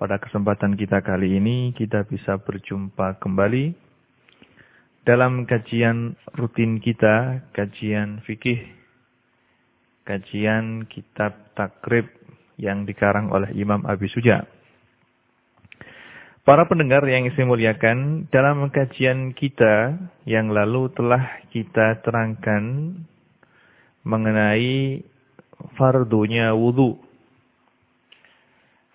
pada kesempatan kita kali ini kita bisa berjumpa kembali dalam kajian rutin kita, kajian fikih, kajian kitab takrib yang dikarang oleh Imam Abi Suja. Para pendengar yang saya muliakan, dalam kajian kita yang lalu telah kita terangkan mengenai fardunya wudhu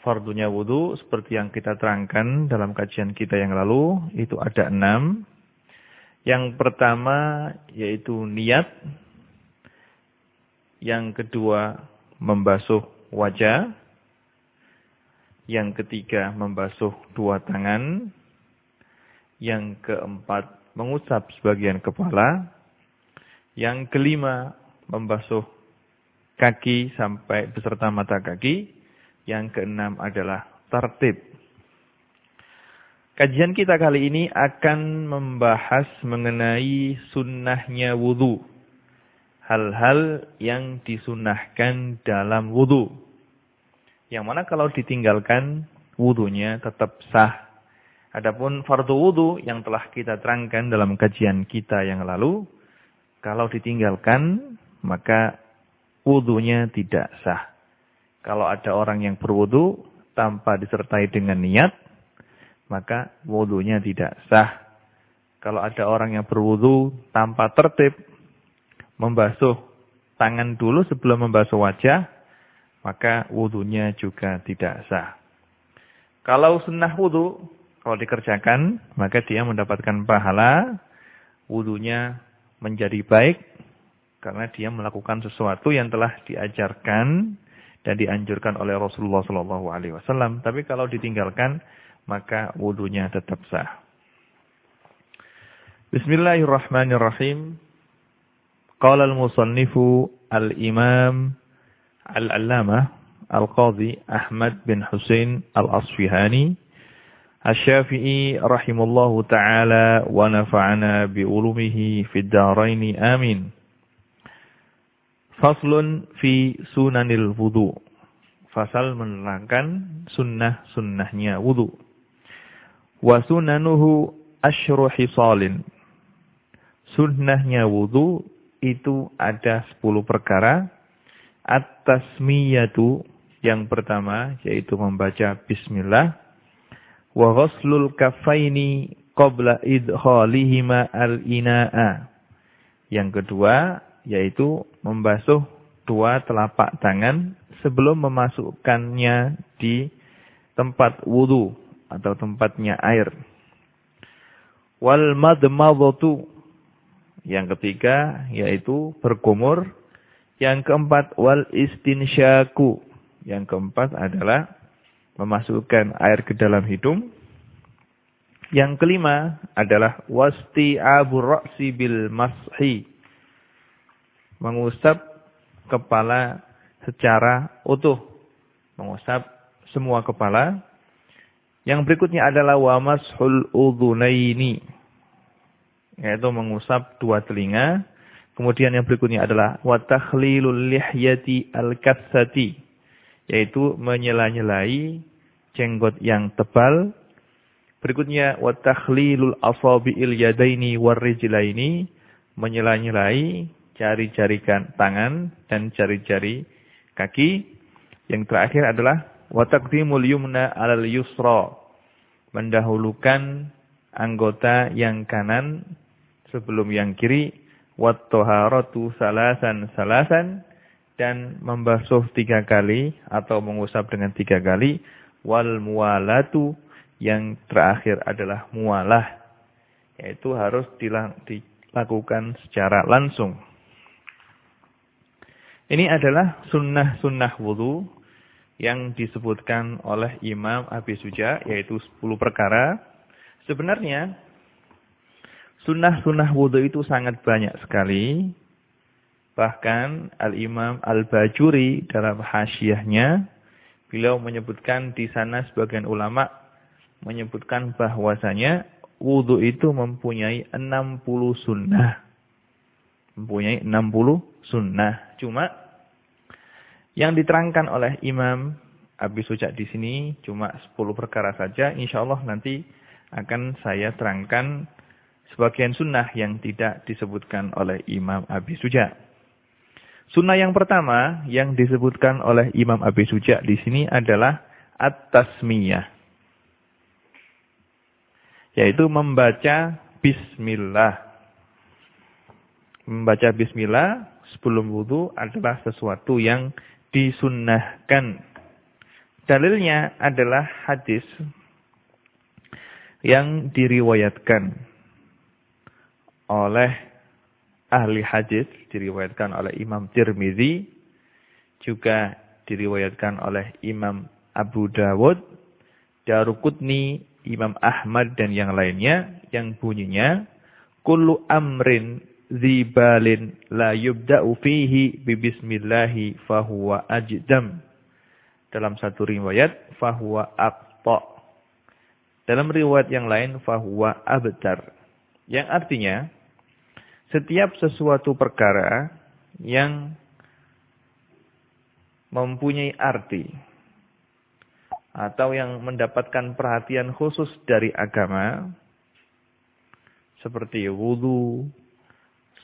fardunya wudhu seperti yang kita terangkan dalam kajian kita yang lalu itu ada enam. Yang pertama yaitu niat. Yang kedua membasuh wajah. Yang ketiga membasuh dua tangan. Yang keempat mengusap sebagian kepala. Yang kelima membasuh kaki sampai beserta mata kaki. Yang keenam adalah tertib. Kajian kita kali ini akan membahas mengenai sunnahnya wudhu. Hal-hal yang disunahkan dalam wudhu. Yang mana kalau ditinggalkan wudhunya tetap sah. Adapun fardu wudhu yang telah kita terangkan dalam kajian kita yang lalu. Kalau ditinggalkan maka wudhunya tidak sah. Kalau ada orang yang berwudu tanpa disertai dengan niat, maka wudunya tidak sah. Kalau ada orang yang berwudu tanpa tertib, membasuh tangan dulu sebelum membasuh wajah, maka wudunya juga tidak sah. Kalau sunnah wudu, kalau dikerjakan, maka dia mendapatkan pahala, wudunya menjadi baik, karena dia melakukan sesuatu yang telah diajarkan dan dianjurkan oleh Rasulullah Shallallahu Alaihi Wasallam. Tapi kalau ditinggalkan maka wudhunya tetap sah. Bismillahirrahmanirrahim. Qala al-musannifu al-imam al-allamah al-qadhi Ahmad bin Husain al-Asfihani Asy-Syafi'i rahimallahu taala wa nafa'ana bi ulumihi fid dharain amin. Faslun fi sunanil wudu. Fasal menerangkan sunnah-sunnahnya wudu. Wa sunanuhu asyru. Sunnahnya wudu itu ada 10 perkara. At-tasmiyatu yang pertama yaitu membaca bismillah. Wa ghuslul kafaini qabla idkhalihima al-ina'a. Yang kedua yaitu membasuh dua telapak tangan sebelum memasukkannya di tempat wudhu atau tempatnya air. Wal madmadatu yang ketiga yaitu berkumur. Yang keempat wal istinsyaku. Yang keempat adalah memasukkan air ke dalam hidung. Yang kelima adalah wasti abu ra'si bil mashi mengusap kepala secara utuh. Mengusap semua kepala. Yang berikutnya adalah wamashul udhunaini. Yaitu mengusap dua telinga. Kemudian yang berikutnya adalah watakhlilul lihyati al-katsati. Yaitu menyela-nyelai jenggot yang tebal. Berikutnya watakhlilul asabi'il yadaini warrijlaini. Menyela-nyelai jari-jari tangan dan jari-jari kaki. Yang terakhir adalah wataqdimul yumna 'alal yusra. Mendahulukan anggota yang kanan sebelum yang kiri. Wat taharatu salasan salasan dan membasuh tiga kali atau mengusap dengan tiga kali. Wal mualatu yang terakhir adalah mualah. Yaitu harus dilakukan secara langsung. Ini adalah sunnah-sunnah wudhu yang disebutkan oleh Imam Abi Suja yaitu 10 perkara. Sebenarnya sunnah-sunnah wudhu itu sangat banyak sekali. Bahkan Al-Imam Al-Bajuri dalam hasyiahnya beliau menyebutkan di sana sebagian ulama menyebutkan bahwasanya wudhu itu mempunyai 60 sunnah. Mempunyai 60 sunnah. Cuma yang diterangkan oleh Imam Abi Sujak di sini cuma 10 perkara saja. Insya Allah nanti akan saya terangkan sebagian sunnah yang tidak disebutkan oleh Imam Abi Sujak. Sunnah yang pertama yang disebutkan oleh Imam Abi Sujak di sini adalah at-tasmiyah. Yaitu membaca bismillah. Membaca bismillah sebelum wudhu adalah sesuatu yang disunnahkan. Dalilnya adalah hadis yang diriwayatkan oleh ahli hadis, diriwayatkan oleh Imam Tirmizi, juga diriwayatkan oleh Imam Abu Dawud, Darukutni, Imam Ahmad dan yang lainnya yang bunyinya kullu amrin zibalin la yubda'u fihi fahuwa ajdam. Dalam satu riwayat fahuwa aqta. Dalam riwayat yang lain fahuwa abtar. Yang artinya setiap sesuatu perkara yang mempunyai arti atau yang mendapatkan perhatian khusus dari agama seperti wudhu,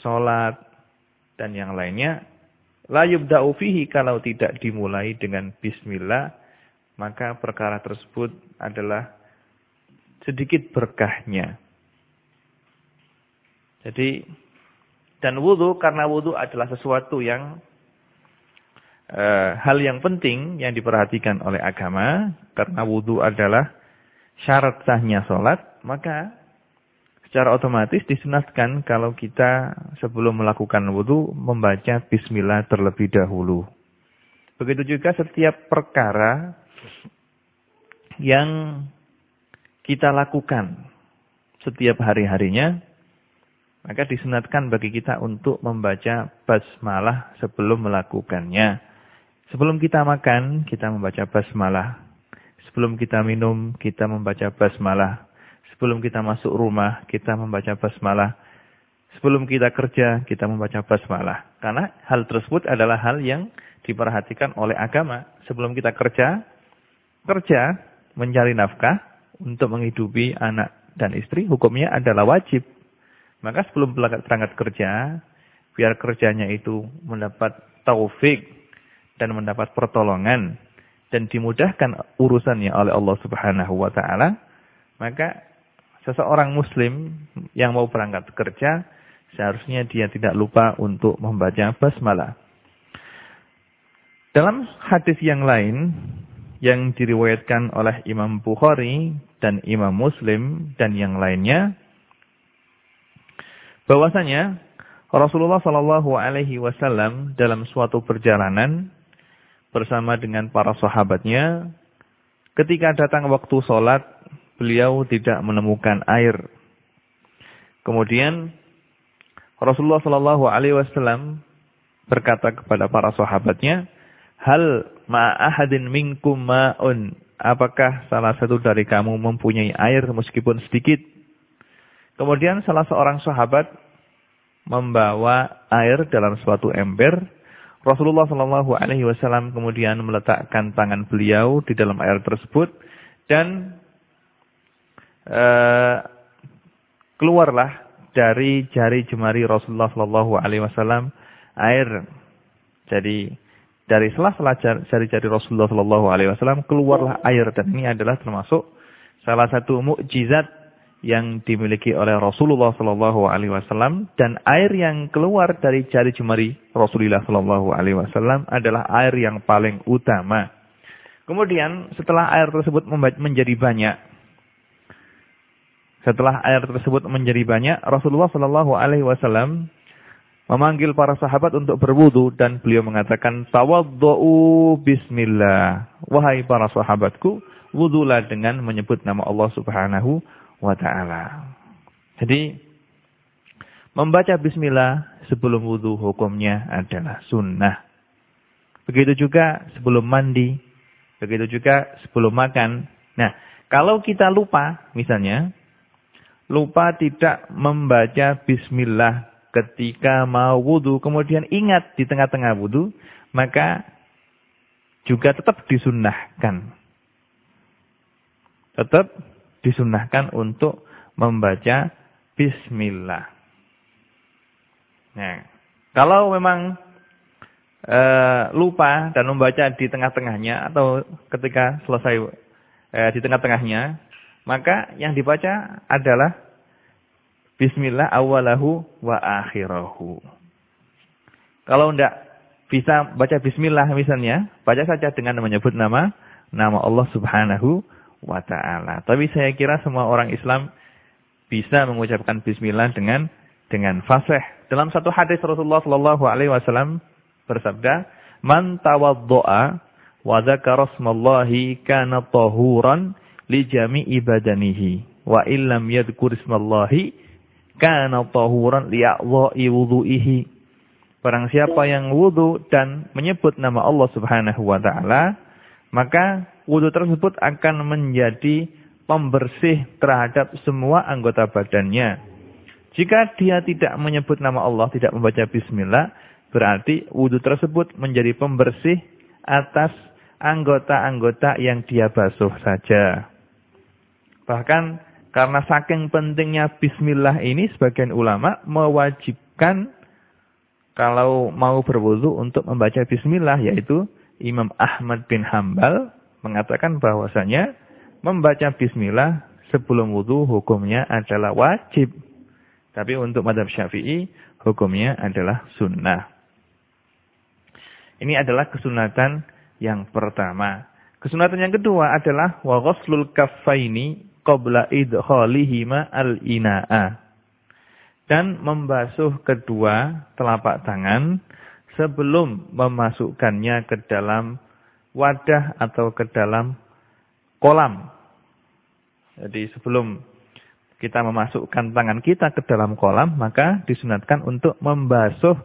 sholat, dan yang lainnya. La yubda'u fihi kalau tidak dimulai dengan bismillah, maka perkara tersebut adalah sedikit berkahnya. Jadi, dan wudhu, karena wudhu adalah sesuatu yang e, hal yang penting yang diperhatikan oleh agama, karena wudhu adalah syarat sahnya sholat, maka secara otomatis disunatkan kalau kita sebelum melakukan wudhu membaca bismillah terlebih dahulu. Begitu juga setiap perkara yang kita lakukan setiap hari-harinya, maka disunatkan bagi kita untuk membaca basmalah sebelum melakukannya. Sebelum kita makan, kita membaca basmalah. Sebelum kita minum, kita membaca basmalah. Sebelum kita masuk rumah, kita membaca basmalah. Sebelum kita kerja, kita membaca basmalah. Karena hal tersebut adalah hal yang diperhatikan oleh agama. Sebelum kita kerja, kerja mencari nafkah untuk menghidupi anak dan istri, hukumnya adalah wajib. Maka sebelum berangkat kerja, biar kerjanya itu mendapat taufik dan mendapat pertolongan dan dimudahkan urusannya oleh Allah Subhanahu wa taala, maka seseorang muslim yang mau berangkat kerja, seharusnya dia tidak lupa untuk membaca basmalah. Dalam hadis yang lain, yang diriwayatkan oleh Imam Bukhari dan Imam Muslim dan yang lainnya, bahwasanya Rasulullah Shallallahu Alaihi Wasallam dalam suatu perjalanan bersama dengan para sahabatnya, ketika datang waktu sholat, beliau tidak menemukan air. Kemudian Rasulullah Shallallahu Alaihi Wasallam berkata kepada para sahabatnya, Hal ma'ahadin minkum ma'un. Apakah salah satu dari kamu mempunyai air meskipun sedikit? Kemudian salah seorang sahabat membawa air dalam suatu ember. Rasulullah Shallallahu Alaihi Wasallam kemudian meletakkan tangan beliau di dalam air tersebut dan Eh, keluarlah dari jari jemari Rasulullah Shallallahu Alaihi Wasallam air. Jadi dari sela-sela jari-jari Rasulullah Shallallahu Alaihi Wasallam keluarlah air dan ini adalah termasuk salah satu mukjizat yang dimiliki oleh Rasulullah Shallallahu Alaihi Wasallam dan air yang keluar dari jari jemari Rasulullah Shallallahu Alaihi Wasallam adalah air yang paling utama. Kemudian setelah air tersebut menjadi banyak, setelah air tersebut menjadi banyak, Rasulullah Shallallahu Alaihi Wasallam memanggil para sahabat untuk berwudu dan beliau mengatakan tawaddu bismillah. Wahai para sahabatku, wudulah dengan menyebut nama Allah Subhanahu wa taala. Jadi membaca bismillah sebelum wudu hukumnya adalah sunnah. Begitu juga sebelum mandi, begitu juga sebelum makan. Nah, kalau kita lupa misalnya lupa tidak membaca bismillah ketika mau wudhu, kemudian ingat di tengah-tengah wudhu, maka juga tetap disunnahkan. Tetap disunnahkan untuk membaca bismillah. Nah, kalau memang e, lupa dan membaca di tengah-tengahnya atau ketika selesai e, di tengah-tengahnya, maka yang dibaca adalah Bismillah awalahu wa akhirahu. Kalau tidak bisa baca bismillah misalnya, baca saja dengan menyebut nama nama Allah Subhanahu wa taala. Tapi saya kira semua orang Islam bisa mengucapkan bismillah dengan dengan fasih. Dalam satu hadis Rasulullah sallallahu alaihi wasallam bersabda, "Man tawaddoa wa dzakara kana tahuran li jami'i badanihi wa illam yadhkur ismallahi kana tahuran li'a'dha'i wudu'ihi. Barang siapa yang wudu dan menyebut nama Allah Subhanahu wa taala, maka wudu tersebut akan menjadi pembersih terhadap semua anggota badannya. Jika dia tidak menyebut nama Allah, tidak membaca bismillah, berarti wudu tersebut menjadi pembersih atas anggota-anggota yang dia basuh saja. Bahkan karena saking pentingnya bismillah ini sebagian ulama mewajibkan kalau mau berwudu untuk membaca bismillah yaitu Imam Ahmad bin Hambal mengatakan bahwasanya membaca bismillah sebelum wudu hukumnya adalah wajib. Tapi untuk madhab syafi'i hukumnya adalah sunnah. Ini adalah kesunatan yang pertama. Kesunatan yang kedua adalah wa ghuslul qabla idkhalihima al-ina'a. Dan membasuh kedua telapak tangan sebelum memasukkannya ke dalam wadah atau ke dalam kolam. Jadi sebelum kita memasukkan tangan kita ke dalam kolam, maka disunatkan untuk membasuh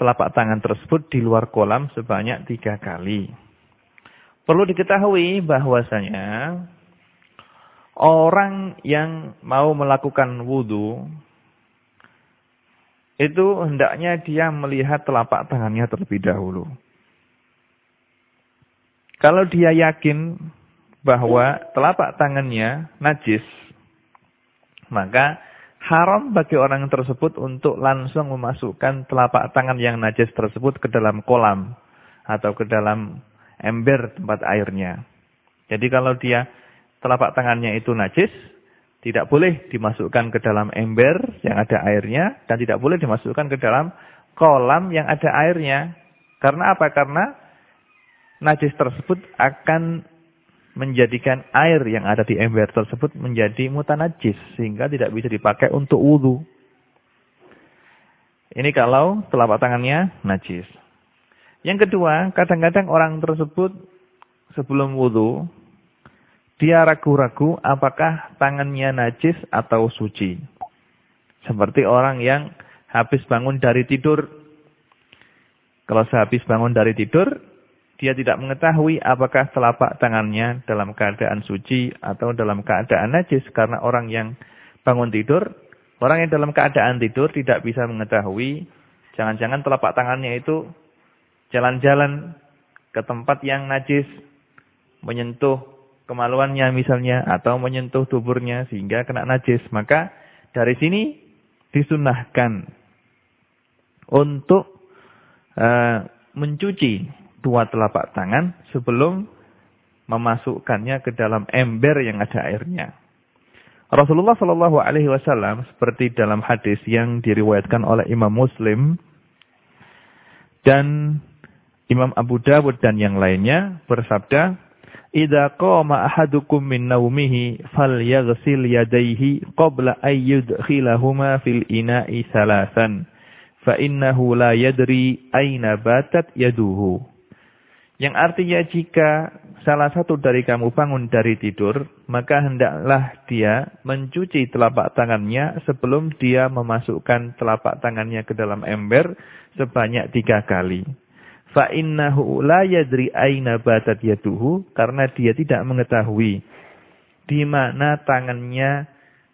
telapak tangan tersebut di luar kolam sebanyak tiga kali. Perlu diketahui bahwasanya Orang yang mau melakukan wudhu, itu hendaknya dia melihat telapak tangannya terlebih dahulu. Kalau dia yakin bahwa telapak tangannya najis, maka haram bagi orang tersebut untuk langsung memasukkan telapak tangan yang najis tersebut ke dalam kolam atau ke dalam ember tempat airnya. Jadi kalau dia telapak tangannya itu najis, tidak boleh dimasukkan ke dalam ember yang ada airnya dan tidak boleh dimasukkan ke dalam kolam yang ada airnya. Karena apa? Karena najis tersebut akan menjadikan air yang ada di ember tersebut menjadi mutanajis sehingga tidak bisa dipakai untuk wudhu. Ini kalau telapak tangannya najis. Yang kedua, kadang-kadang orang tersebut sebelum wudhu dia ragu-ragu apakah tangannya najis atau suci. Seperti orang yang habis bangun dari tidur. Kalau sehabis bangun dari tidur, dia tidak mengetahui apakah telapak tangannya dalam keadaan suci atau dalam keadaan najis. Karena orang yang bangun tidur, orang yang dalam keadaan tidur tidak bisa mengetahui. Jangan-jangan telapak tangannya itu jalan-jalan ke tempat yang najis, menyentuh kemaluannya misalnya atau menyentuh tuburnya sehingga kena najis, maka dari sini disunahkan untuk uh, mencuci dua telapak tangan sebelum memasukkannya ke dalam ember yang ada airnya. Rasulullah Shallallahu Alaihi Wasallam seperti dalam hadis yang diriwayatkan oleh Imam Muslim dan Imam Abu Dawud dan yang lainnya bersabda, Idza qama ahadukum min naumihi falyaghsil yadayhi qabla ay yudkhilahuma fil ina'i salasan. fa innahu la yadri aina batat yaduhu. Yang artinya jika salah satu dari kamu bangun dari tidur, maka hendaklah dia mencuci telapak tangannya sebelum dia memasukkan telapak tangannya ke dalam ember sebanyak tiga kali. Fa innahu la yadri aina batat yaduhu karena dia tidak mengetahui di mana tangannya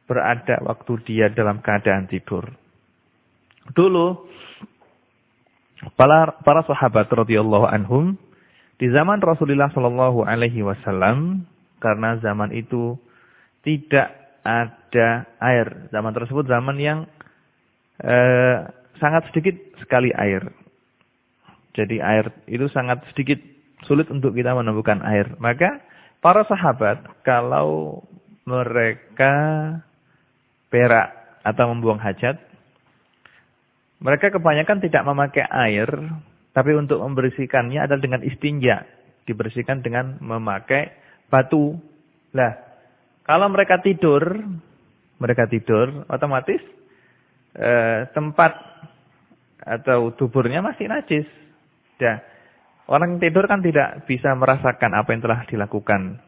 berada waktu dia dalam keadaan tidur. Dulu para para sahabat radhiyallahu anhum di zaman Rasulullah Shallallahu Alaihi Wasallam, karena zaman itu tidak ada air. Zaman tersebut zaman yang eh, sangat sedikit sekali air. Jadi air itu sangat sedikit sulit untuk kita menemukan air. Maka para sahabat kalau mereka perak atau membuang hajat, mereka kebanyakan tidak memakai air tapi untuk membersihkannya adalah dengan istinja. Dibersihkan dengan memakai batu. Lah, kalau mereka tidur, mereka tidur, otomatis eh, tempat atau tuburnya masih najis. Ya. Orang tidur kan tidak bisa merasakan apa yang telah dilakukan.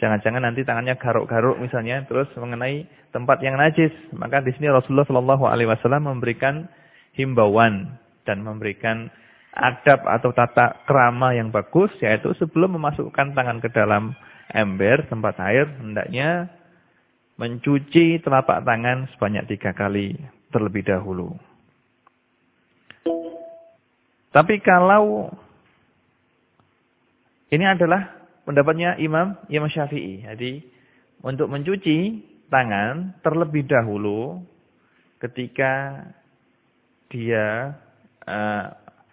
Jangan-jangan nanti tangannya garuk-garuk misalnya, terus mengenai tempat yang najis. Maka di sini Rasulullah Shallallahu Alaihi Wasallam memberikan himbauan dan memberikan adab atau tata kerama yang bagus yaitu sebelum memasukkan tangan ke dalam ember tempat air hendaknya mencuci telapak tangan sebanyak tiga kali terlebih dahulu. Tapi kalau ini adalah pendapatnya Imam Imam Syafi'i. Jadi untuk mencuci tangan terlebih dahulu ketika dia uh,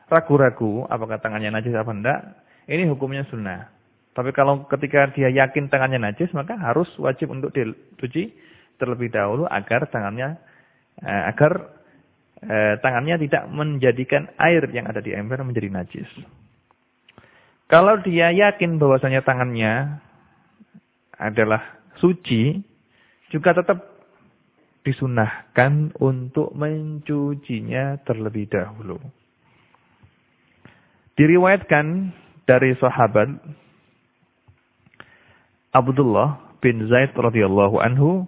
ragu-ragu apakah tangannya najis apa enggak, ini hukumnya sunnah. Tapi kalau ketika dia yakin tangannya najis, maka harus wajib untuk dicuci terlebih dahulu agar tangannya eh, agar eh, tangannya tidak menjadikan air yang ada di ember menjadi najis. Kalau dia yakin bahwasanya tangannya adalah suci, juga tetap disunahkan untuk mencucinya terlebih dahulu. Diriwayatkan dari sahabat Abdullah bin Zaid radhiyallahu anhu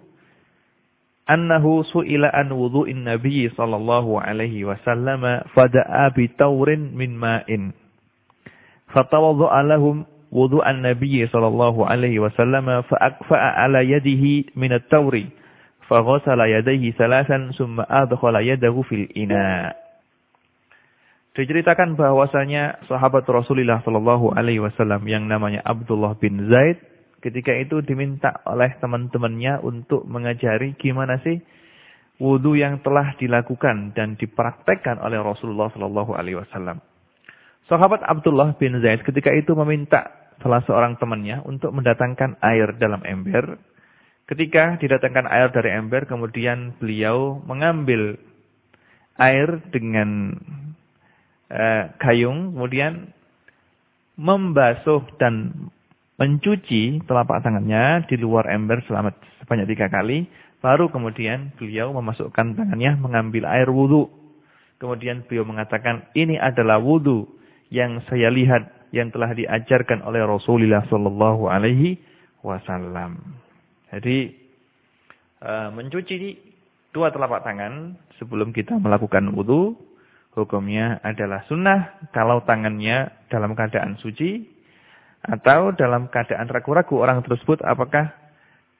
annahu su'ila an wudu'in nabiy sallallahu alaihi wasallam fada'a bi taurin min ma'in fatawadda'a lahum wudu'an nabiy sallallahu alaihi wasallam fa'akfa'a ala yadihi min at-tauri faghasala yadayhi salasan summa adkhala yadahu fil ina' Diceritakan bahwasanya sahabat Rasulullah Shallallahu Alaihi Wasallam yang namanya Abdullah bin Zaid ketika itu diminta oleh teman-temannya untuk mengajari gimana sih wudhu yang telah dilakukan dan dipraktekkan oleh Rasulullah Shallallahu Alaihi Wasallam. Sahabat Abdullah bin Zaid ketika itu meminta salah seorang temannya untuk mendatangkan air dalam ember. Ketika didatangkan air dari ember, kemudian beliau mengambil air dengan eh, gayung, kemudian membasuh dan mencuci telapak tangannya di luar ember selama sebanyak tiga kali. Baru kemudian beliau memasukkan tangannya mengambil air wudhu. Kemudian beliau mengatakan, ini adalah wudhu yang saya lihat yang telah diajarkan oleh Rasulullah Sallallahu Alaihi Wasallam. Jadi eh, mencuci dua telapak tangan sebelum kita melakukan wudhu hukumnya adalah sunnah kalau tangannya dalam keadaan suci atau dalam keadaan ragu-ragu orang tersebut apakah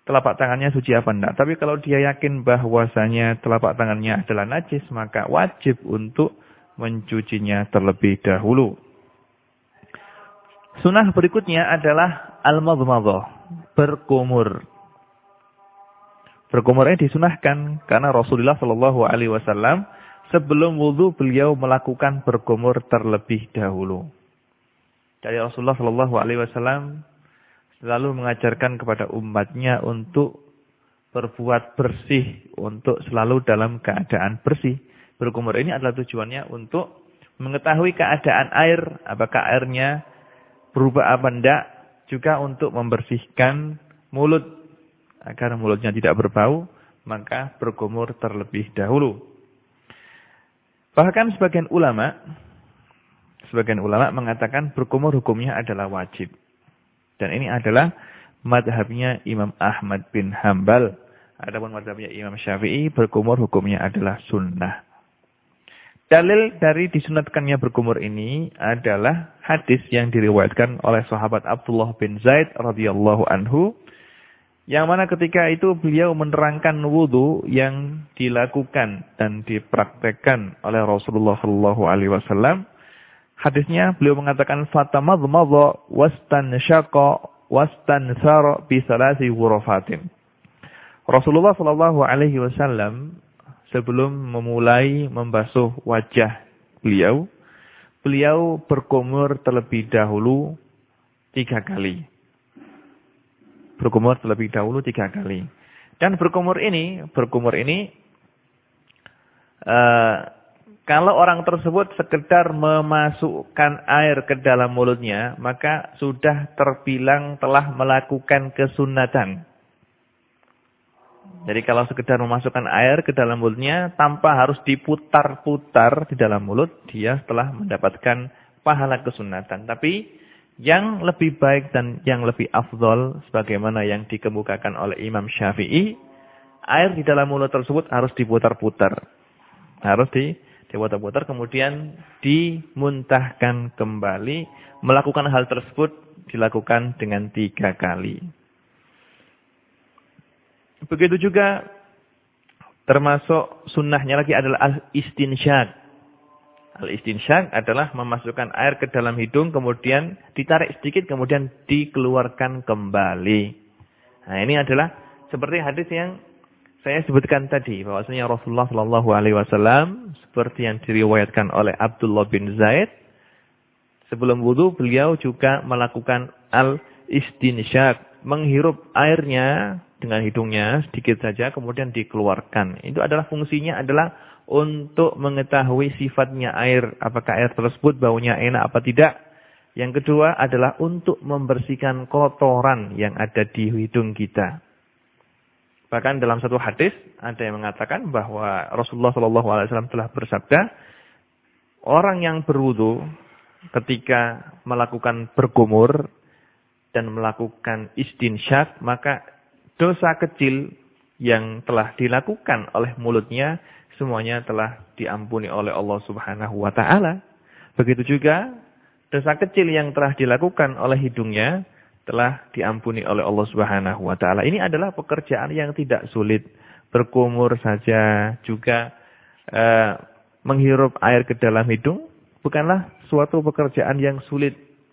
telapak tangannya suci apa enggak. Tapi kalau dia yakin bahwasanya telapak tangannya adalah najis maka wajib untuk mencucinya terlebih dahulu. Sunnah berikutnya adalah al-madmadah, berkumur. Berkumur ini disunahkan karena Rasulullah Shallallahu alaihi wasallam sebelum wudhu beliau melakukan berkumur terlebih dahulu. Dari Rasulullah Shallallahu Alaihi Wasallam selalu mengajarkan kepada umatnya untuk berbuat bersih, untuk selalu dalam keadaan bersih. Berkumur ini adalah tujuannya untuk mengetahui keadaan air, apakah airnya berubah apa enggak, juga untuk membersihkan mulut agar mulutnya tidak berbau, maka berkumur terlebih dahulu. Bahkan sebagian ulama, sebagian ulama mengatakan berkumur hukumnya adalah wajib. Dan ini adalah madhabnya Imam Ahmad bin Hambal. Adapun madhabnya Imam Syafi'i berkumur hukumnya adalah sunnah. Dalil dari disunatkannya berkumur ini adalah hadis yang diriwayatkan oleh sahabat Abdullah bin Zaid radhiyallahu anhu yang mana ketika itu beliau menerangkan wudhu yang dilakukan dan dipraktekkan oleh Rasulullah Shallallahu Alaihi Wasallam. Hadisnya beliau mengatakan fatamadmadha wastansyaqa wastansara bi salasi ghurafatin. Rasulullah Shallallahu Alaihi Wasallam sebelum memulai membasuh wajah beliau, beliau berkumur terlebih dahulu tiga kali berkumur terlebih dahulu tiga kali. Dan berkumur ini, berkumur ini, uh, kalau orang tersebut sekedar memasukkan air ke dalam mulutnya, maka sudah terbilang telah melakukan kesunatan. Jadi kalau sekedar memasukkan air ke dalam mulutnya, tanpa harus diputar-putar di dalam mulut, dia telah mendapatkan pahala kesunatan. Tapi yang lebih baik dan yang lebih afdol sebagaimana yang dikemukakan oleh Imam Syafi'i, air di dalam mulut tersebut harus diputar-putar. Harus di diputar-putar kemudian dimuntahkan kembali. Melakukan hal tersebut dilakukan dengan tiga kali. Begitu juga termasuk sunnahnya lagi adalah al-istinsyak. Al-istinsyak adalah memasukkan air ke dalam hidung, kemudian ditarik sedikit, kemudian dikeluarkan kembali. Nah ini adalah seperti hadis yang saya sebutkan tadi, bahwasanya Rasulullah Shallallahu Alaihi Wasallam seperti yang diriwayatkan oleh Abdullah bin Zaid, sebelum wudhu beliau juga melakukan al-istinsyak, menghirup airnya dengan hidungnya sedikit saja, kemudian dikeluarkan. Itu adalah fungsinya adalah untuk mengetahui sifatnya air, apakah air tersebut baunya enak apa tidak. Yang kedua adalah untuk membersihkan kotoran yang ada di hidung kita. Bahkan dalam satu hadis ada yang mengatakan bahwa Rasulullah SAW telah bersabda, orang yang berwudu ketika melakukan berkumur dan melakukan istinsyak, maka dosa kecil yang telah dilakukan oleh mulutnya semuanya telah diampuni oleh Allah Subhanahu wa taala. Begitu juga dosa kecil yang telah dilakukan oleh hidungnya telah diampuni oleh Allah Subhanahu wa taala. Ini adalah pekerjaan yang tidak sulit. Berkumur saja juga uh, menghirup air ke dalam hidung bukanlah suatu pekerjaan yang sulit.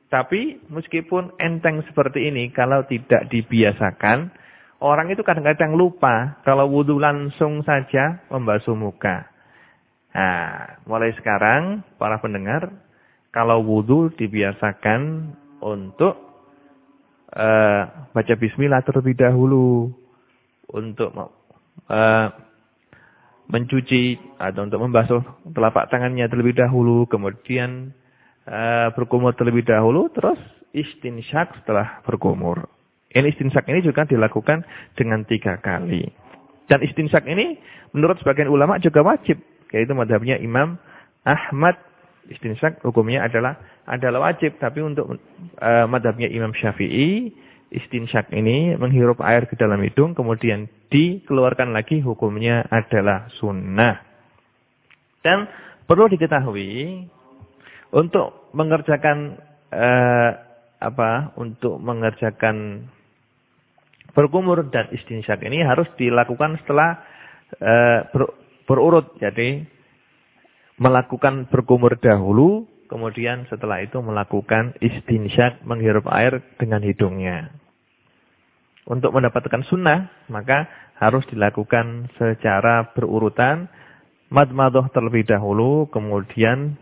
Tapi meskipun enteng seperti ini kalau tidak dibiasakan Orang itu kadang-kadang lupa kalau wudhu langsung saja membasuh muka. Nah, mulai sekarang para pendengar, kalau wudhu dibiasakan untuk uh, baca bismillah terlebih dahulu. Untuk uh, mencuci atau untuk membasuh telapak tangannya terlebih dahulu. Kemudian uh, berkumur terlebih dahulu. Terus istinsyak setelah berkumur. Ini istinsak ini juga dilakukan dengan tiga kali. Dan istinsak ini menurut sebagian ulama juga wajib. Yaitu madhabnya Imam Ahmad. Istinsak hukumnya adalah adalah wajib. Tapi untuk uh, madhabnya Imam Syafi'i, istinsak ini menghirup air ke dalam hidung. Kemudian dikeluarkan lagi hukumnya adalah sunnah. Dan perlu diketahui untuk mengerjakan uh, apa untuk mengerjakan berkumur dan istinsyak ini harus dilakukan setelah uh, ber, berurut. Jadi melakukan berkumur dahulu, kemudian setelah itu melakukan istinsyak menghirup air dengan hidungnya. Untuk mendapatkan sunnah, maka harus dilakukan secara berurutan. Madmadoh terlebih dahulu, kemudian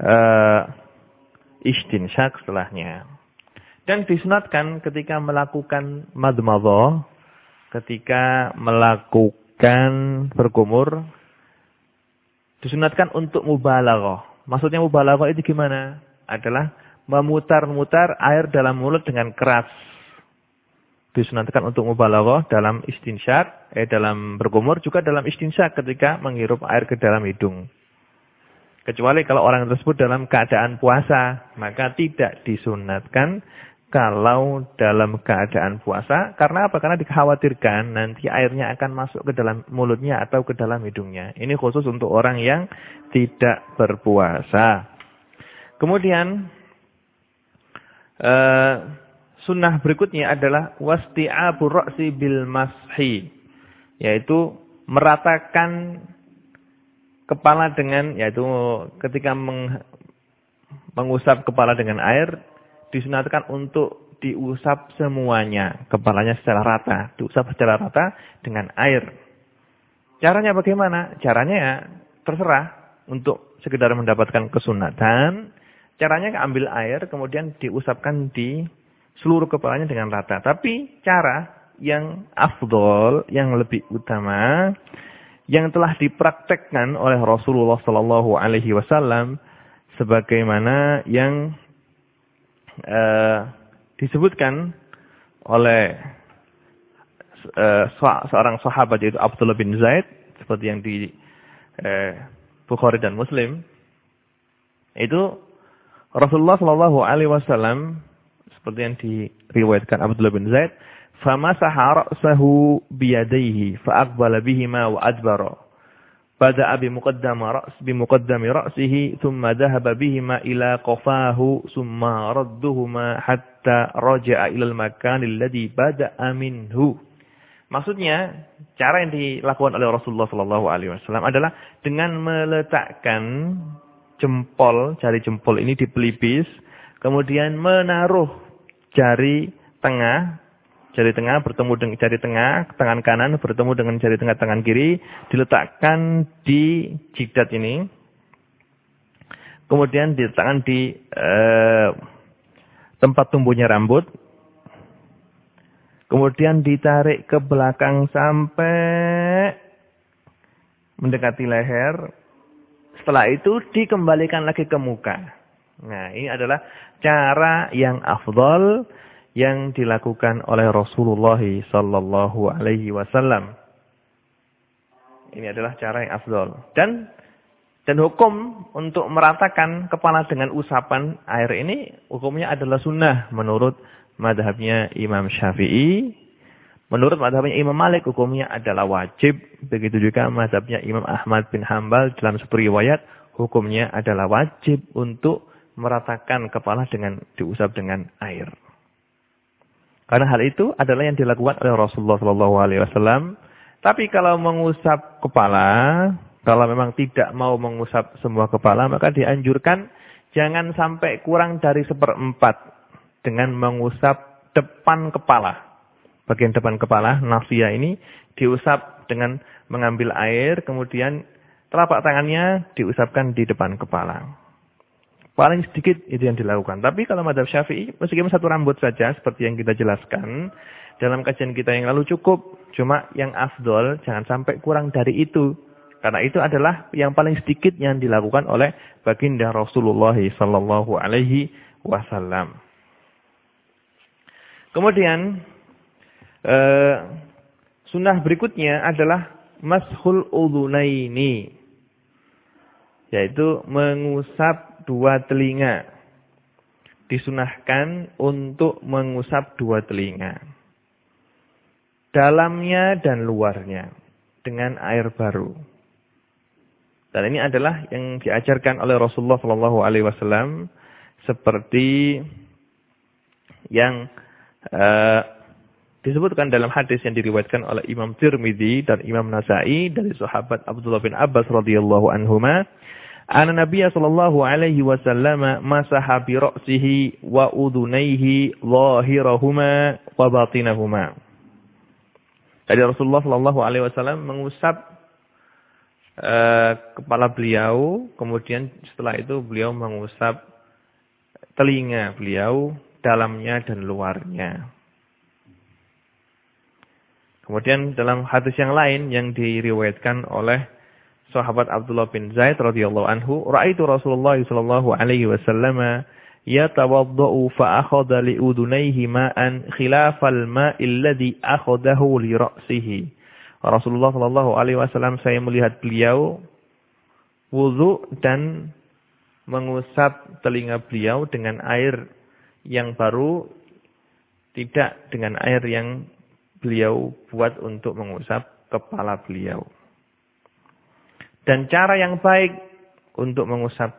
uh, istinsyak setelahnya. Dan disunatkan ketika melakukan madmadhah, ketika melakukan berkumur, disunatkan untuk mubalaghah. Maksudnya mubalaghah itu gimana? Adalah memutar-mutar air dalam mulut dengan keras. Disunatkan untuk mubalaghah dalam istinsyak, eh dalam berkumur juga dalam istinsyak ketika menghirup air ke dalam hidung. Kecuali kalau orang tersebut dalam keadaan puasa, maka tidak disunatkan kalau dalam keadaan puasa. Karena apa? Karena dikhawatirkan nanti airnya akan masuk ke dalam mulutnya atau ke dalam hidungnya. Ini khusus untuk orang yang tidak berpuasa. Kemudian, uh, sunnah berikutnya adalah wasti'abu ra'si bil mashi. Yaitu meratakan kepala dengan yaitu ketika meng, mengusap kepala dengan air disunatkan untuk diusap semuanya kepalanya secara rata, diusap secara rata dengan air. Caranya bagaimana? Caranya ya terserah untuk sekedar mendapatkan kesunatan. Caranya ambil air kemudian diusapkan di seluruh kepalanya dengan rata. Tapi cara yang afdol, yang lebih utama yang telah dipraktekkan oleh Rasulullah Sallallahu Alaihi Wasallam sebagaimana yang uh, disebutkan oleh uh, seorang sahabat yaitu Abdullah bin Zaid seperti yang di uh, Bukhari dan Muslim itu Rasulullah Sallallahu Alaihi Wasallam seperti yang diriwayatkan Abdullah bin Zaid Famasaha ra'sahu biyadaihi fa'aqbala bihima wa adbara. Bada'a bimuqaddami ra'sihi thumma dhahaba bihima ila qafahu thumma radduhuma hatta raja'a ila al-makan alladhi bada'a minhu. Maksudnya, cara yang dilakukan oleh Rasulullah sallallahu alaihi wasallam adalah dengan meletakkan jempol, jari jempol ini di pelipis, kemudian menaruh jari tengah jari tengah bertemu dengan jari tengah, tangan kanan bertemu dengan jari tengah tangan kiri, diletakkan di jidat ini. Kemudian diletakkan di eh, tempat tumbuhnya rambut. Kemudian ditarik ke belakang sampai mendekati leher. Setelah itu dikembalikan lagi ke muka. Nah, ini adalah cara yang afdol yang dilakukan oleh Rasulullah sallallahu alaihi wasallam. Ini adalah cara yang afdol. Dan dan hukum untuk meratakan kepala dengan usapan air ini hukumnya adalah sunnah menurut madhabnya Imam Syafi'i. Menurut madhabnya Imam Malik hukumnya adalah wajib. Begitu juga madhabnya Imam Ahmad bin Hambal dalam sebuah hukumnya adalah wajib untuk meratakan kepala dengan diusap dengan air. Karena hal itu adalah yang dilakukan oleh Rasulullah SAW. Tapi kalau mengusap kepala, kalau memang tidak mau mengusap semua kepala, maka dianjurkan jangan sampai kurang dari seperempat dengan mengusap depan kepala. Bagian depan kepala, nafia ini diusap dengan mengambil air, kemudian telapak tangannya diusapkan di depan kepala. Paling sedikit itu yang dilakukan. Tapi kalau madhab syafi'i, meskipun satu rambut saja, seperti yang kita jelaskan, dalam kajian kita yang lalu cukup. Cuma yang afdol, jangan sampai kurang dari itu. Karena itu adalah yang paling sedikit yang dilakukan oleh baginda Rasulullah Sallallahu Alaihi Wasallam. Kemudian, eh, sunnah berikutnya adalah mashul udhunaini. Yaitu mengusap dua telinga. Disunahkan untuk mengusap dua telinga. Dalamnya dan luarnya. Dengan air baru. Dan ini adalah yang diajarkan oleh Rasulullah SAW. Seperti yang uh, disebutkan dalam hadis yang diriwayatkan oleh Imam Tirmidzi dan Imam Nasai dari sahabat Abdullah bin Abbas radhiyallahu anhuma Anna Nabiya sallallahu alaihi wasallam masaha bi ra'sihi wa udhunayhi zahirahuma wa batinahuma. Jadi Rasulullah sallallahu alaihi wasallam mengusap uh, kepala beliau, kemudian setelah itu beliau mengusap telinga beliau, dalamnya dan luarnya. Kemudian dalam hadis yang lain yang diriwayatkan oleh sahabat Abdullah bin Zaid radhiyallahu anhu, "Ra'aitu Rasulullah sallallahu alaihi wasallam yatawaddau fa akhadha li udunayhi ma'an khilafal ma'il ladzi akhadahu li ra'sihi." Rasulullah sallallahu alaihi wasallam saya melihat beliau wudu dan mengusap telinga beliau dengan air yang baru, tidak dengan air yang beliau buat untuk mengusap kepala beliau. Dan cara yang baik untuk mengusap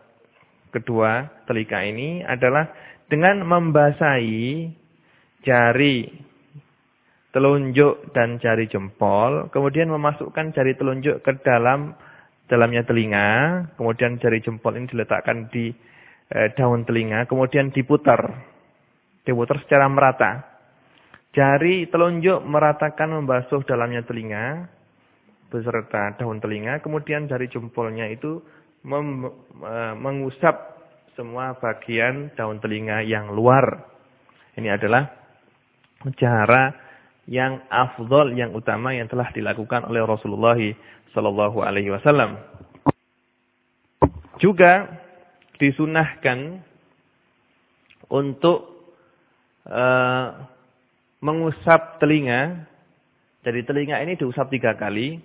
kedua telinga ini adalah dengan membasahi jari telunjuk dan jari jempol, kemudian memasukkan jari telunjuk ke dalam dalamnya telinga, kemudian jari jempol ini diletakkan di e, daun telinga, kemudian diputar. Diputar secara merata. Jari telunjuk meratakan membasuh dalamnya telinga beserta daun telinga, kemudian jari jempolnya itu mem, e, mengusap semua bagian daun telinga yang luar. Ini adalah cara yang afdol, yang utama yang telah dilakukan oleh Rasulullah Sallallahu Alaihi Wasallam. Juga disunahkan untuk uh, mengusap telinga. Jadi telinga ini diusap tiga kali.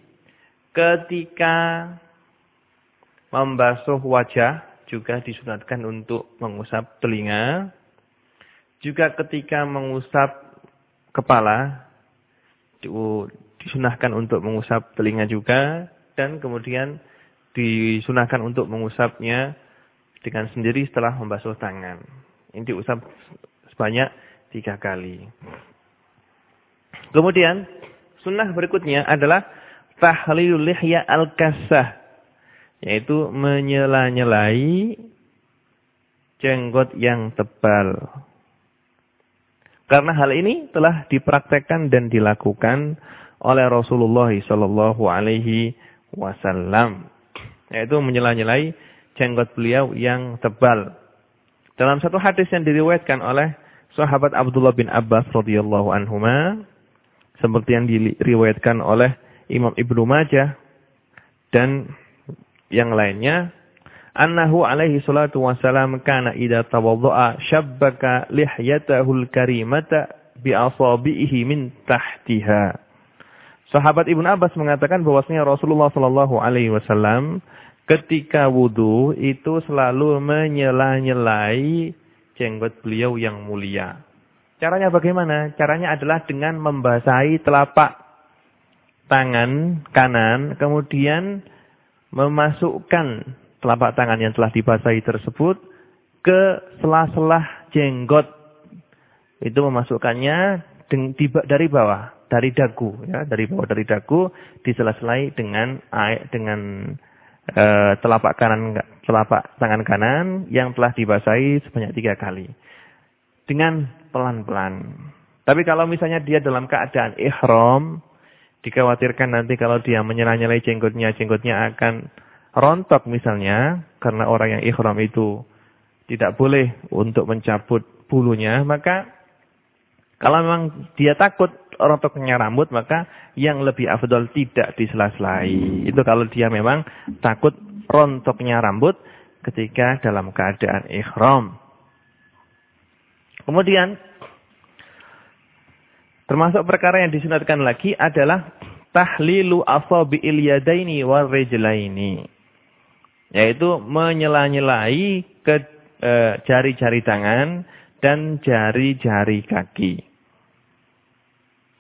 Ketika membasuh wajah juga disunatkan untuk mengusap telinga. Juga ketika mengusap kepala disunahkan untuk mengusap telinga juga dan kemudian disunahkan untuk mengusapnya dengan sendiri setelah membasuh tangan. Ini diusap sebanyak tiga kali. Kemudian sunnah berikutnya adalah tahlilul lihya al-kassah. Yaitu menyela-nyelai jenggot yang tebal. Karena hal ini telah dipraktekkan dan dilakukan oleh Rasulullah Shallallahu Alaihi Wasallam, yaitu menyela-nyelai jenggot beliau yang tebal. Dalam satu hadis yang diriwayatkan oleh sahabat Abdullah bin Abbas radhiyallahu anhuma, seperti yang diriwayatkan oleh Imam Ibnu Majah dan yang lainnya, annahu alaihi salatu wasalam kana idza tawaddaa shabbaka lihyatahul karimata bi asabihi min tahtiha. Sahabat Ibnu Abbas mengatakan bahwasanya Rasulullah Shallallahu Alaihi Wasallam ketika wudhu itu selalu menyela-nyelai jenggot beliau yang mulia. Caranya bagaimana? Caranya adalah dengan membasahi telapak tangan kanan, kemudian memasukkan telapak tangan yang telah dibasahi tersebut ke sela-sela jenggot. Itu memasukkannya dari bawah dari dagu ya dari bawah dari dagu disela-selai dengan air dengan e, telapak kanan telapak tangan kanan yang telah dibasahi sebanyak tiga kali dengan pelan-pelan. Tapi kalau misalnya dia dalam keadaan ihram, dikhawatirkan nanti kalau dia menyela-nyelai jenggotnya, jenggotnya akan rontok misalnya, karena orang yang ihram itu tidak boleh untuk mencabut bulunya, maka kalau memang dia takut rontoknya rambut, maka yang lebih afdol tidak disela-selai. Itu kalau dia memang takut rontoknya rambut ketika dalam keadaan ikhram. Kemudian, termasuk perkara yang disunatkan lagi adalah tahlilu asabi'il yadaini wal rijlaini. Yaitu menyela-nyelai ke eh, jari-jari tangan dan jari-jari kaki.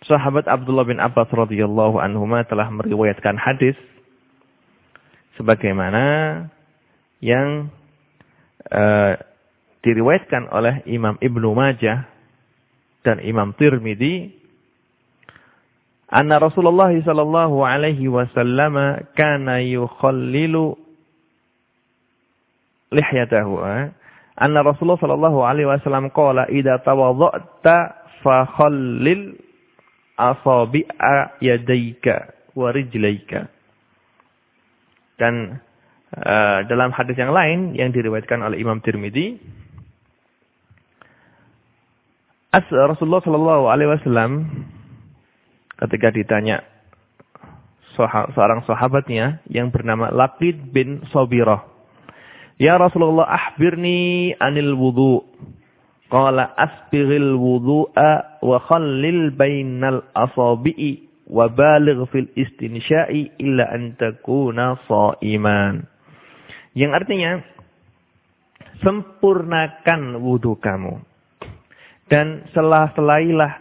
Sahabat Abdullah bin Abbas radhiyallahu anhu telah meriwayatkan hadis sebagaimana yang uh, diriwayatkan oleh Imam Ibnu Majah dan Imam Tirmidzi anna Rasulullah sallallahu alaihi wasallam kana yukhallilu lihyatahu anna Rasulullah sallallahu alaihi wasallam qala idza tawadha'ta fa khallil asabi'a yadaika wa rijlaika. Dan uh, dalam hadis yang lain yang diriwayatkan oleh Imam Tirmidzi As Rasulullah Shallallahu Alaihi Wasallam ketika ditanya seorang sahabatnya yang bernama Laqid bin Sobirah, Ya Rasulullah, ahbirni anil wudu. Qala asbighil wudu'a wa khallil bainal asabi'i wa baligh fil istinsya'i illa an takuna. Yang artinya sempurnakan wudhu kamu. Dan selah-selailah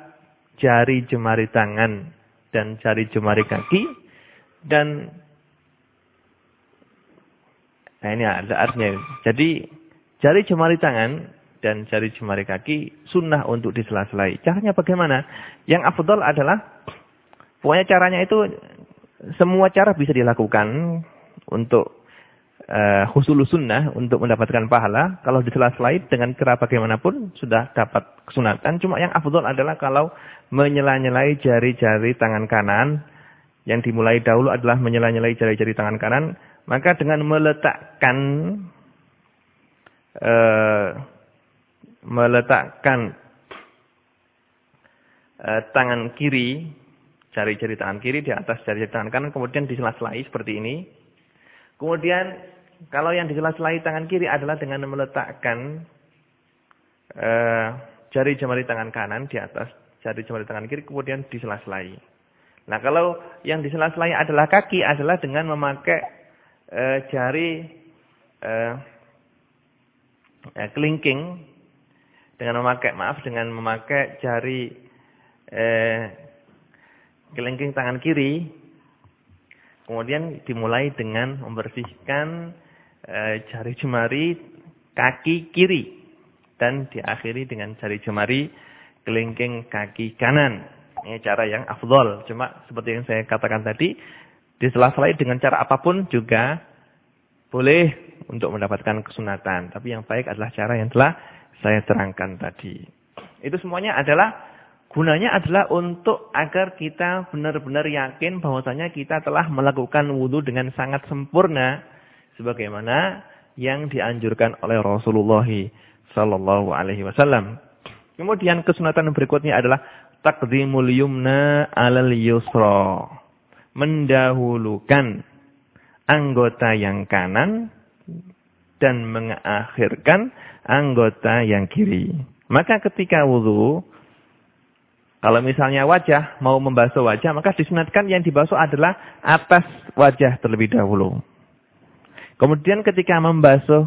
jari jemari tangan dan jari jemari kaki dan nah ini ada artinya. Jadi jari jemari tangan dan jari jemari kaki sunnah untuk disela-selai. Caranya bagaimana? Yang afdol adalah pokoknya caranya itu semua cara bisa dilakukan untuk uh, husul sunnah untuk mendapatkan pahala. Kalau disela-selai dengan cara bagaimanapun sudah dapat kesunatan. Cuma yang afdol adalah kalau menyela-nyelai jari-jari tangan kanan. Yang dimulai dahulu adalah menyela-nyelai jari-jari tangan kanan. Maka dengan meletakkan uh, meletakkan uh, tangan kiri, jari-jari tangan kiri di atas jari-jari tangan kanan, kemudian disela-selai seperti ini. Kemudian kalau yang disela-selai tangan kiri adalah dengan meletakkan uh, jari jemari tangan kanan di atas jari jemari tangan kiri, kemudian disela-selai. Nah kalau yang disela-selai adalah kaki adalah dengan memakai uh, jari uh, kelingking dengan memakai maaf dengan memakai jari eh, kelingking tangan kiri kemudian dimulai dengan membersihkan eh, jari jemari kaki kiri. Dan diakhiri dengan jari jemari kelingking kaki kanan. Ini cara yang afdol. Cuma seperti yang saya katakan tadi disela-selai dengan cara apa pun juga boleh untuk mendapatkan kesunatan. Tapi yang baik adalah cara yang telah saya terangkan tadi. Itu semuanya adalah gunanya adalah untuk agar kita benar-benar yakin bahwasanya kita telah melakukan wudhu dengan sangat sempurna sebagaimana yang dianjurkan oleh Rasulullah sallallahu alaihi wasallam. Kemudian kesunatan berikutnya adalah takdimul yumna 'alal yusra. Mendahulukan anggota yang kanan dan mengakhirkan anggota yang kiri. Maka ketika wudhu, kalau misalnya wajah, mau membasuh wajah, maka disunatkan yang dibasuh adalah atas wajah terlebih dahulu. Kemudian ketika membasuh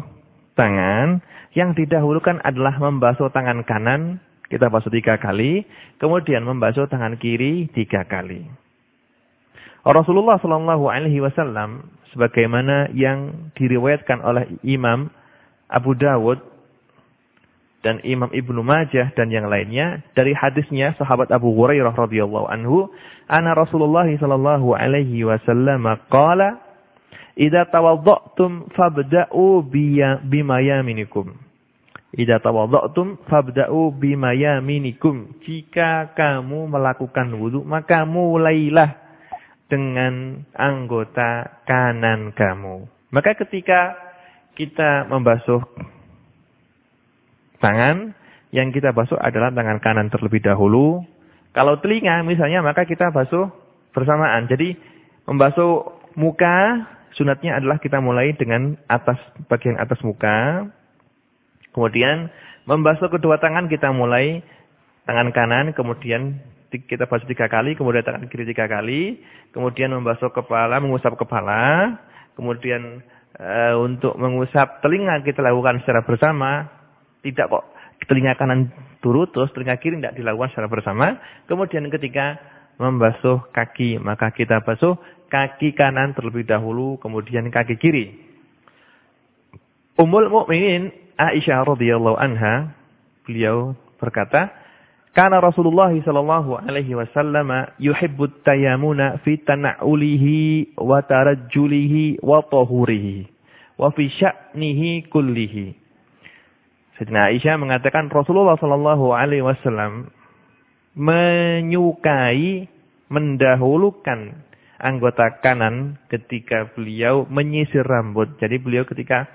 tangan, yang didahulukan adalah membasuh tangan kanan, kita basuh tiga kali. Kemudian membasuh tangan kiri tiga kali. Rasulullah Shallallahu Alaihi Wasallam, sebagaimana yang diriwayatkan oleh Imam Abu Dawud dan Imam Ibnu Majah dan yang lainnya dari hadisnya sahabat Abu Hurairah radhiyallahu anhu anna Rasulullah sallallahu alaihi wasallam qala idza tawadda'tum fabda'u bima yaminikum idza tawadda'tum fabda'u bima yaminikum jika kamu melakukan wudu maka mulailah dengan anggota kanan kamu maka ketika kita membasuh tangan, yang kita basuh adalah tangan kanan terlebih dahulu. Kalau telinga misalnya maka kita basuh bersamaan. Jadi membasuh muka sunatnya adalah kita mulai dengan atas bagian atas muka. Kemudian membasuh kedua tangan kita mulai tangan kanan kemudian kita basuh tiga kali, kemudian tangan kiri tiga kali, kemudian membasuh kepala, mengusap kepala, kemudian e, untuk mengusap telinga kita lakukan secara bersama, tidak kok telinga kanan turut, terus telinga kiri tidak dilakukan secara bersama. Kemudian ketika membasuh kaki, maka kita basuh kaki kanan terlebih dahulu, kemudian kaki kiri. Ummul Mukminin Aisyah radhiyallahu anha, beliau berkata, "Kana Rasulullah sallallahu alaihi wasallam yuhibbut tayamuna fi tana'ulihi wa tarajjulihi wa tahurihi wa fi sya'nihi kullihi." Sayyidina Aisyah mengatakan Rasulullah Shallallahu Alaihi Wasallam menyukai mendahulukan anggota kanan ketika beliau menyisir rambut. Jadi beliau ketika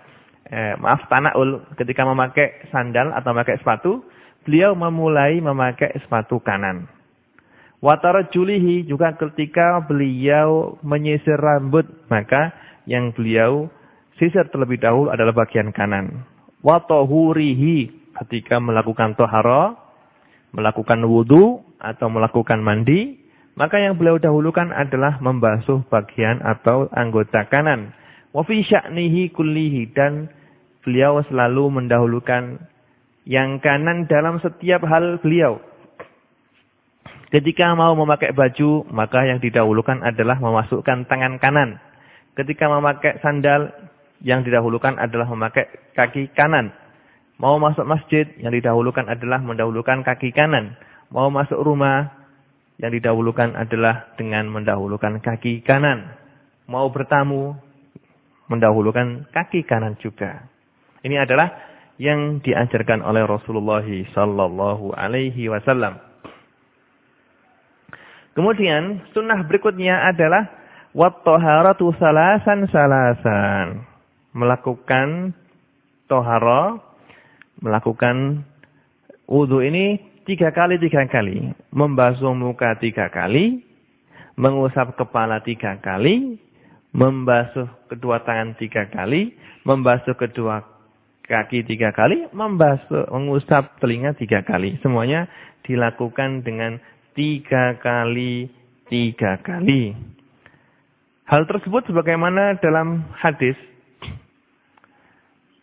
eh, maaf tanaul ketika memakai sandal atau memakai sepatu, beliau memulai memakai sepatu kanan. Watarajulihi juga ketika beliau menyisir rambut, maka yang beliau sisir terlebih dahulu adalah bagian kanan wa ketika melakukan tohara, melakukan wudhu atau melakukan mandi, maka yang beliau dahulukan adalah membasuh bagian atau anggota kanan. Wa kullihi dan beliau selalu mendahulukan yang kanan dalam setiap hal beliau. Ketika mau memakai baju, maka yang didahulukan adalah memasukkan tangan kanan. Ketika memakai sandal, yang didahulukan adalah memakai kaki kanan. Mau masuk masjid, yang didahulukan adalah mendahulukan kaki kanan. Mau masuk rumah, yang didahulukan adalah dengan mendahulukan kaki kanan. Mau bertamu, mendahulukan kaki kanan juga. Ini adalah yang diajarkan oleh Rasulullah sallallahu alaihi wasallam. Kemudian sunnah berikutnya adalah wat-taharatu salasan salasan. Melakukan tohara, melakukan wudhu ini tiga kali tiga kali. Membasuh muka tiga kali, mengusap kepala tiga kali, membasuh kedua tangan tiga kali, membasuh kedua kaki tiga kali, membasuh, mengusap telinga tiga kali. Semuanya dilakukan dengan tiga kali, tiga kali. Hal tersebut sebagaimana dalam hadis,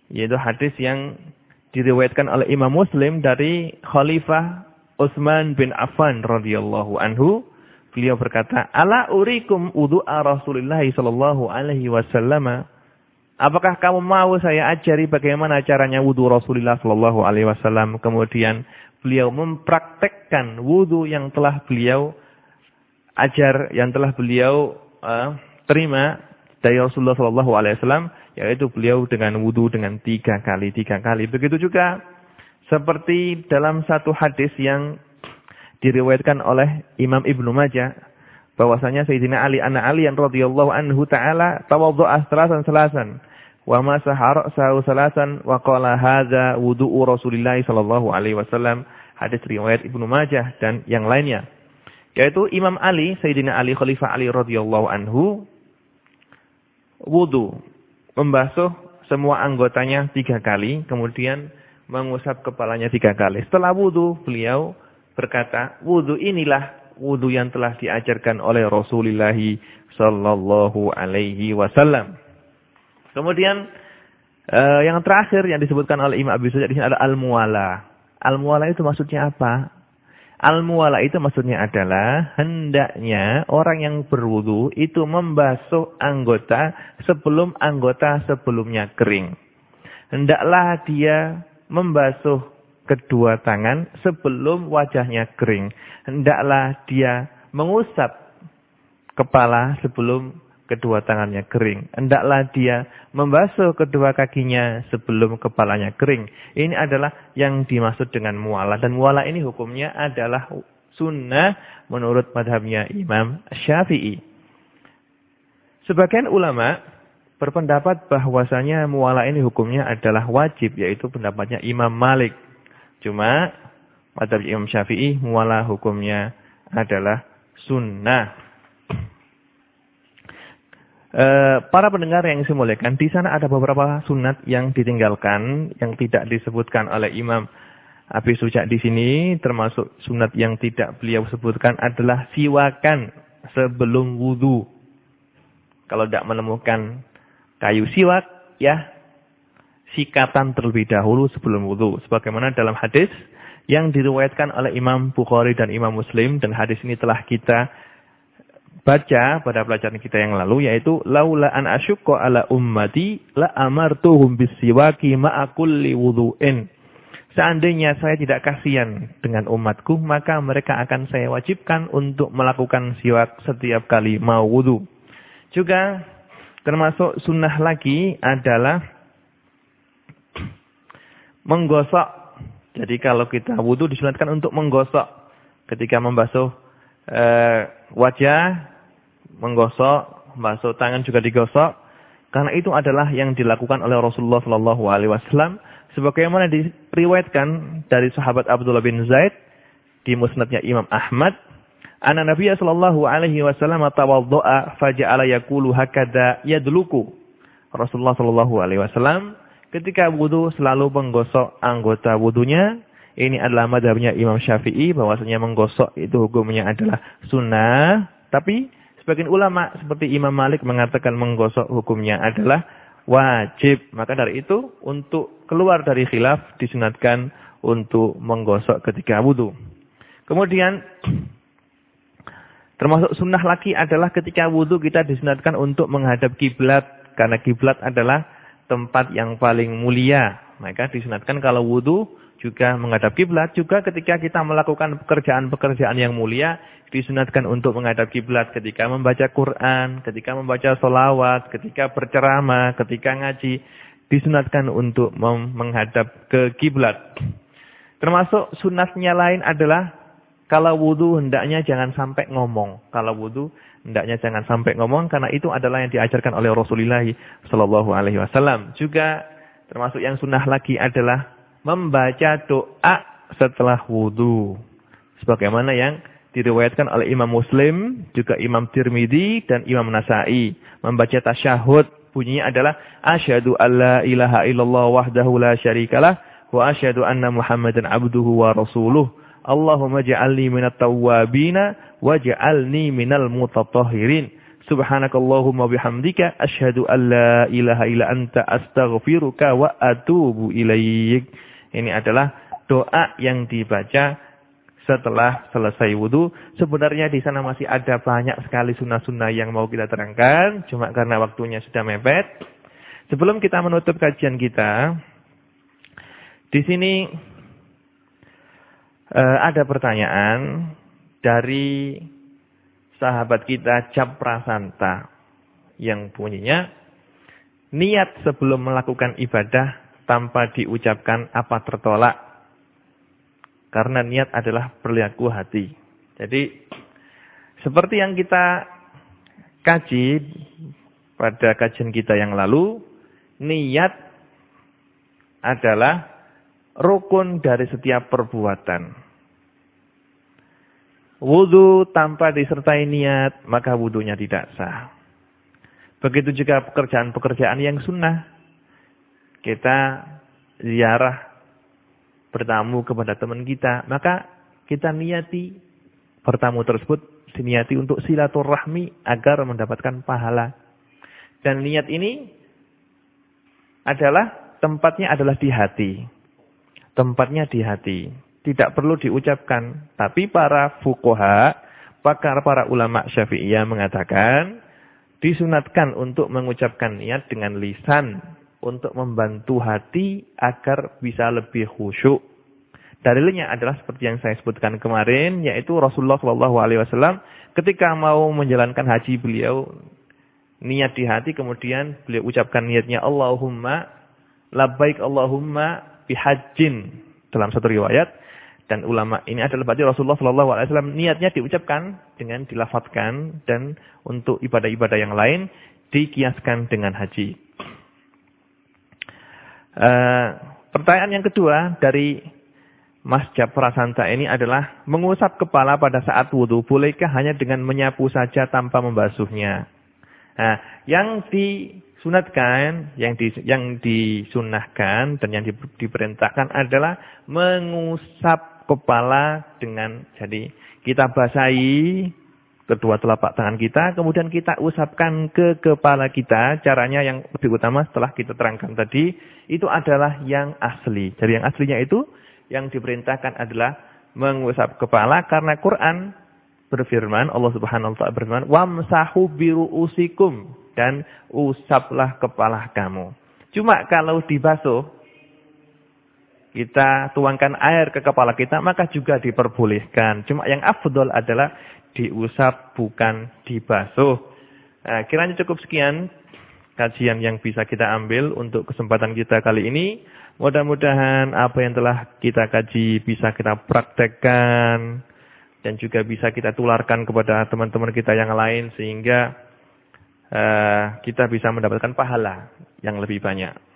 yaitu hadis yang diriwayatkan oleh Imam Muslim dari Khalifah Utsman bin Affan radhiyallahu anhu. Beliau berkata, "Ala urikum wudu'a Rasulullah sallallahu alaihi wasallam?" Apakah kamu mau saya ajari bagaimana caranya wudu Rasulullah sallallahu alaihi wasallam? Kemudian beliau mempraktekkan wudhu yang telah beliau ajar, yang telah beliau uh, terima dari Rasulullah Shallallahu Alaihi Wasallam, yaitu beliau dengan wudhu dengan tiga kali, tiga kali. Begitu juga seperti dalam satu hadis yang diriwayatkan oleh Imam Ibnu Majah, bahwasanya Sayyidina Ali anak Ali yang radhiyallahu anhu taala tawaddu'a salasan salasan. Wa masaha ra'sahu salasan wa qala hadza wudu'u Rasulillah sallallahu alaihi wasallam. Hadis riwayat Ibnu Majah dan yang lainnya. Yaitu Imam Ali Sayyidina Ali Khalifah Ali radhiyallahu anhu wudu membasuh semua anggotanya tiga kali kemudian mengusap kepalanya tiga kali setelah wudu beliau berkata wudu inilah wudu yang telah diajarkan oleh Rasulullah sallallahu alaihi wasallam Kemudian uh, yang terakhir yang disebutkan oleh Imam Abi Sujad di sini adalah al-muwala. Al-muwala itu maksudnya apa? Al-muwala itu maksudnya adalah hendaknya orang yang berwudu itu membasuh anggota sebelum anggota sebelumnya kering. Hendaklah dia membasuh kedua tangan sebelum wajahnya kering. Hendaklah dia mengusap kepala sebelum kedua tangannya kering. Hendaklah dia membasuh kedua kakinya sebelum kepalanya kering. Ini adalah yang dimaksud dengan muala. Dan muala ini hukumnya adalah sunnah menurut madhabnya Imam Syafi'i. Sebagian ulama berpendapat bahwasanya muala ini hukumnya adalah wajib, yaitu pendapatnya Imam Malik. Cuma madhab Imam Syafi'i muala hukumnya adalah sunnah. E, para pendengar yang saya di sana ada beberapa sunat yang ditinggalkan, yang tidak disebutkan oleh Imam Abi Sujak di sini, termasuk sunat yang tidak beliau sebutkan adalah siwakan sebelum wudhu. Kalau tidak menemukan kayu siwak, ya sikatan terlebih dahulu sebelum wudhu. Sebagaimana dalam hadis yang diriwayatkan oleh Imam Bukhari dan Imam Muslim, dan hadis ini telah kita baca pada pelajaran kita yang lalu yaitu laula an asyqa ala ummati la amartuhum bisiwaki ma'a kulli wudu'in. Seandainya saya tidak kasihan dengan umatku, maka mereka akan saya wajibkan untuk melakukan siwak setiap kali mau wudu. Juga termasuk sunnah lagi adalah menggosok. Jadi kalau kita wudu disunatkan untuk menggosok ketika membasuh e, wajah menggosok, basuh tangan juga digosok. Karena itu adalah yang dilakukan oleh Rasulullah Shallallahu Alaihi Wasallam. Sebagaimana diriwayatkan dari sahabat Abdullah bin Zaid di musnadnya Imam Ahmad. Anak Nabi Shallallahu Alaihi Wasallam tawaddoa faja'ala yakulu hakada yadluku. Rasulullah Shallallahu Alaihi Wasallam ketika wudhu selalu menggosok anggota wudhunya. Ini adalah madhabnya Imam Syafi'i bahwasanya menggosok itu hukumnya adalah sunnah. Tapi Sebagian ulama seperti Imam Malik mengatakan menggosok hukumnya adalah wajib. Maka dari itu untuk keluar dari khilaf disunatkan untuk menggosok ketika wudhu. Kemudian termasuk sunnah lagi adalah ketika wudhu kita disunatkan untuk menghadap kiblat karena kiblat adalah tempat yang paling mulia. Maka disunatkan kalau wudhu juga menghadap kiblat. Juga ketika kita melakukan pekerjaan-pekerjaan yang mulia, disunatkan untuk menghadap kiblat ketika membaca Quran, ketika membaca solawat, ketika berceramah, ketika ngaji, disunatkan untuk menghadap ke kiblat. Termasuk sunatnya lain adalah kalau wudhu hendaknya jangan sampai ngomong. Kalau wudhu hendaknya jangan sampai ngomong karena itu adalah yang diajarkan oleh Rasulullah Shallallahu Alaihi Wasallam. Juga termasuk yang sunnah lagi adalah membaca doa setelah wudhu. Sebagaimana yang diriwayatkan oleh Imam Muslim, juga Imam Tirmidzi dan Imam Nasai. Membaca tasyahud bunyinya adalah asyhadu alla ilaha illallah wahdahu la syarikalah wa asyhadu anna Muhammadan abduhu wa rasuluh. Allahumma ja'alni minat tawwabina waj'alni minal mutatahhirin. Subhanakallahumma bihamdika asyhadu an la ilaha illa anta astaghfiruka wa atubu ilaik. Ini adalah doa yang dibaca setelah selesai wudhu. Sebenarnya di sana masih ada banyak sekali sunnah-sunnah yang mau kita terangkan. Cuma karena waktunya sudah mepet. Sebelum kita menutup kajian kita. Di sini uh, ada pertanyaan dari sahabat kita Cap Prasanta yang bunyinya niat sebelum melakukan ibadah tanpa diucapkan apa tertolak karena niat adalah perilaku hati. Jadi seperti yang kita kaji pada kajian kita yang lalu, niat adalah rukun dari setiap perbuatan. Wudhu tanpa disertai niat, maka wudhunya tidak sah. Begitu juga pekerjaan-pekerjaan yang sunnah. Kita ziarah bertamu kepada teman kita, maka kita niati bertamu tersebut diniati untuk silaturahmi agar mendapatkan pahala. Dan niat ini adalah tempatnya adalah di hati. Tempatnya di hati tidak perlu diucapkan. Tapi para fukoha, pakar para ulama syafi'iyah mengatakan, disunatkan untuk mengucapkan niat dengan lisan, untuk membantu hati agar bisa lebih khusyuk. Dalilnya adalah seperti yang saya sebutkan kemarin, yaitu Rasulullah SAW ketika mau menjalankan haji beliau niat di hati, kemudian beliau ucapkan niatnya Allahumma labbaik Allahumma bihajjin dalam satu riwayat dan ulama ini adalah berarti Rasulullah Shallallahu Alaihi Wasallam niatnya diucapkan dengan dilafatkan dan untuk ibadah-ibadah yang lain dikiaskan dengan haji. Uh, pertanyaan yang kedua dari Mas Japrasanta ini adalah mengusap kepala pada saat wudhu. Bolehkah hanya dengan menyapu saja tanpa membasuhnya? Nah, yang disunatkan, yang di, yang disunahkan dan yang di, diperintahkan adalah mengusap kepala dengan jadi kita basahi kedua telapak tangan kita, kemudian kita usapkan ke kepala kita. Caranya yang lebih utama setelah kita terangkan tadi, itu adalah yang asli. Jadi yang aslinya itu, yang diperintahkan adalah mengusap kepala, karena Quran berfirman, Allah subhanahu wa ta'ala berfirman, وَامْسَحُ usikum Dan usaplah kepala kamu. Cuma kalau dibasuh, kita tuangkan air ke kepala kita, maka juga diperbolehkan. Cuma yang afdol adalah diusap, bukan dibasuh. Nah, kiranya cukup sekian kajian yang bisa kita ambil untuk kesempatan kita kali ini. Mudah-mudahan apa yang telah kita kaji bisa kita praktekkan dan juga bisa kita tularkan kepada teman-teman kita yang lain sehingga uh, kita bisa mendapatkan pahala yang lebih banyak.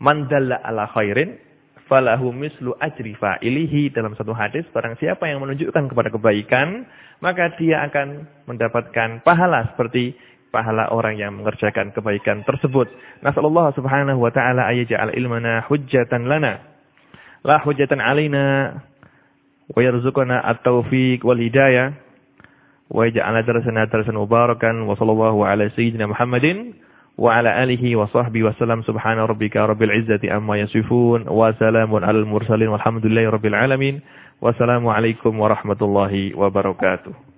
Mandalla ala khairin falahu mislu ajri fa'ilihi dalam satu hadis barang siapa yang menunjukkan kepada kebaikan maka dia akan mendapatkan pahala seperti pahala orang yang mengerjakan kebaikan tersebut. Nasallallahu subhanahu wa ta'ala ayyaja'al ilmana hujjatan lana la hujjatan alaina wa yarzuqana at-taufiq wal hidayah wa yaj'al darsana darsan mubarakan wa sallallahu ala sayyidina Muhammadin wa ala alihi wa sahbihi wa salam subhana rabbika rabbil izzati amma yasifun wa salamun alal mursalin walhamdulillahi rabbil alamin. Wassalamualaikum warahmatullahi wabarakatuh.